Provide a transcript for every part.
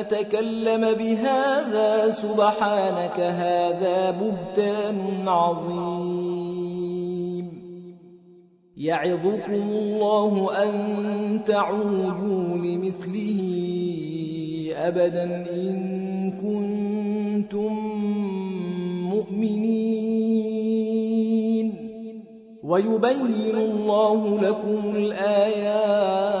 نتكلم بهذا سبحانك هذا بهتان عظيم. يعظكم الله أن تعودوا لمثله أبدا إن كنتم مؤمنين. ويبين الله لكم الآيات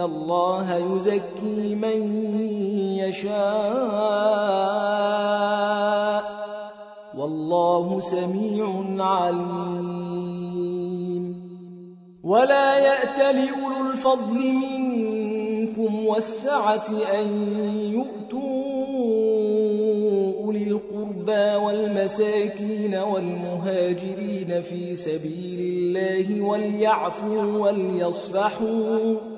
الله يزكي من يشاء والله سميع عليم. ولا يأت لأولو الفضل منكم والسعة أن يؤتوا أولي القربى والمساكين والمهاجرين في سبيل الله وليعفوا وليصفحوا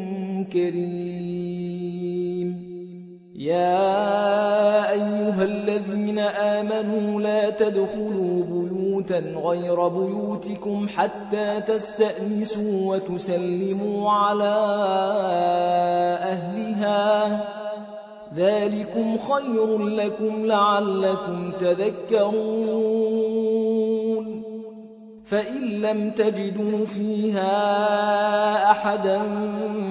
كريم يا أيها الذين آمنوا لا تدخلوا بيوتا غير بيوتكم حتى تستأنسوا وتسلموا على أهلها. ذلكم خير لكم لعلكم تذكرون. فإن لم تجدوا فيها أحدا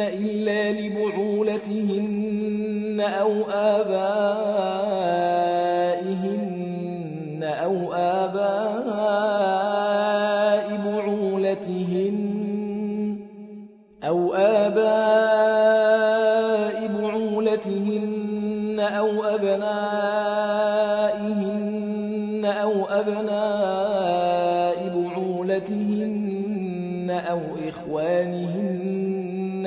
إلا لبعولتهن أو آبائهن أو آباء بعولتهن أو آباء بعولتهن أو أبنائهن أو أبناء بعولتهن أو إخوانهن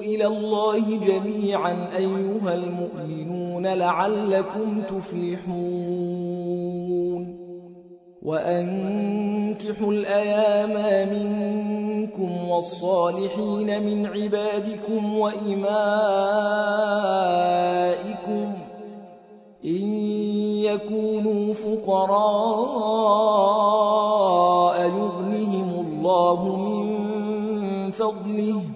إلى الله جميعا أيها المؤمنون لعلكم تفلحون. وأنكحوا الأيام منكم والصالحين من عبادكم وإمائكم إن يكونوا فقراء يغنهم الله من فضله.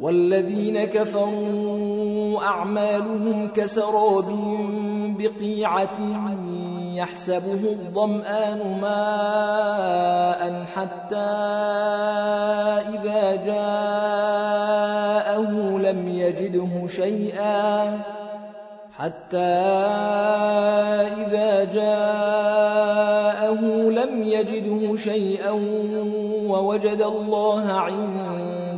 والذين كفروا أعمالهم كسراب بقيعة يحسبه الظمآن ماء حتى إذا جاءه لم يجده شيئا حتى إذا جاءه لم يجده شيئا ووجد الله عنده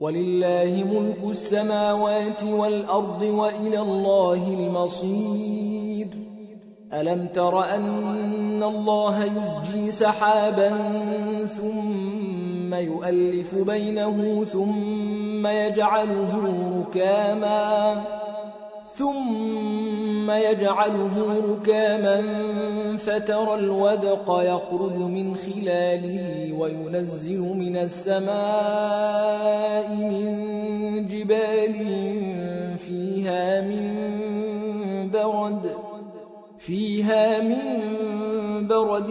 ولله ملك السماوات والأرض وإلى الله المصير. ألم تر أن الله يزجي سحابا ثم يؤلف بينه ثم يجعله ركاما ثم يجعله ركاما فترى الودق يخرج من خلاله وينزل من السماء من جبال فيها من برد فيها من برد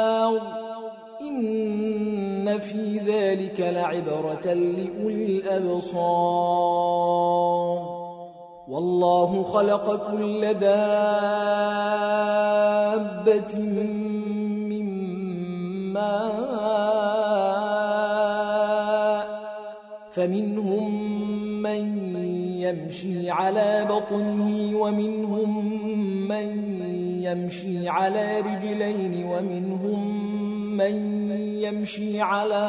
إن في ذلك لعبرة لأولي الأبصار. والله خلق كل دابة من ماء فمنهم من يمشي على بطنه ومنهم من يمشي على رجلين ومنهم من يمشي على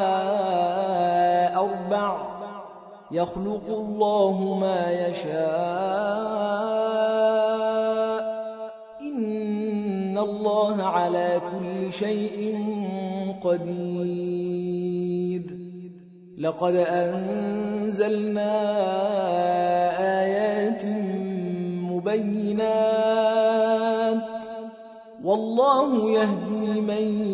أربع يخلق الله ما يشاء. إن الله على كل شيء قدير. لقد أنزلنا آيات مبينات. والله يهدي من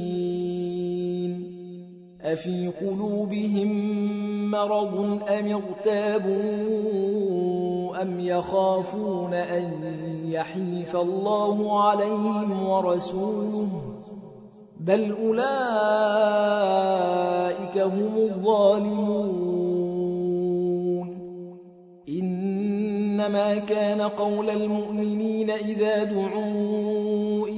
أفي قلوبهم مرض أم اغتابوا أم يخافون أن يحيف الله عليهم ورسوله بل أولئك هم الظالمون إنما كان قول المؤمنين إذا دعوا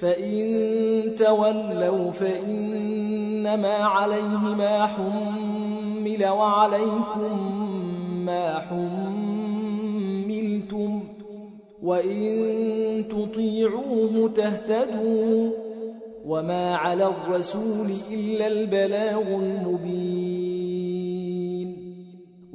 فإن تولوا فإنما عليه ما حمل وعليكم ما حملتم وإن تطيعوه تهتدوا وما على الرسول إلا البلاغ المبين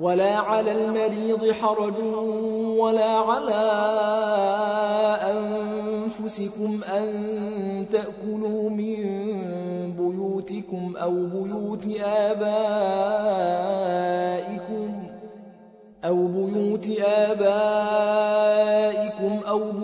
ولا على المريض حرج ولا على أنفسكم أن تأكلوا من بيوتكم أو بيوت آبائكم أو بيوت آبائكم أو بيوت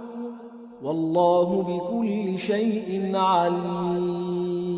والله بكل شيء عليم.